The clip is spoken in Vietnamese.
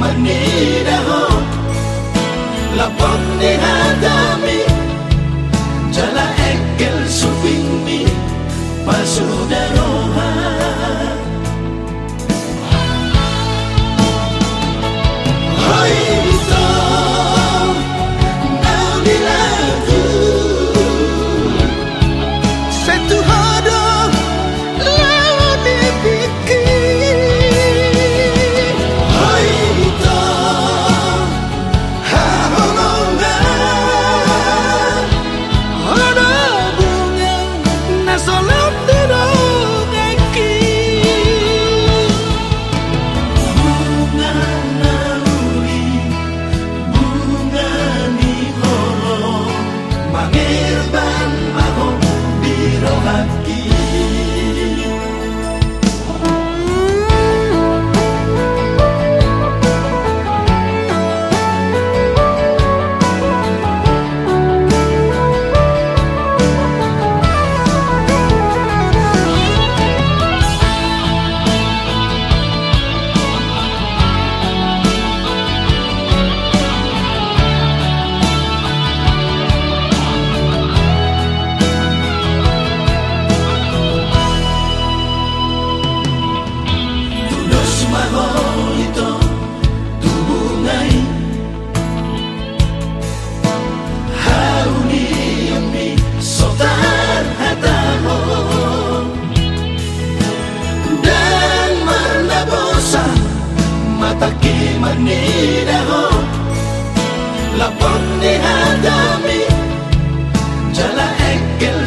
manera, la boca ni da ho la pon ni ha da mi jala ek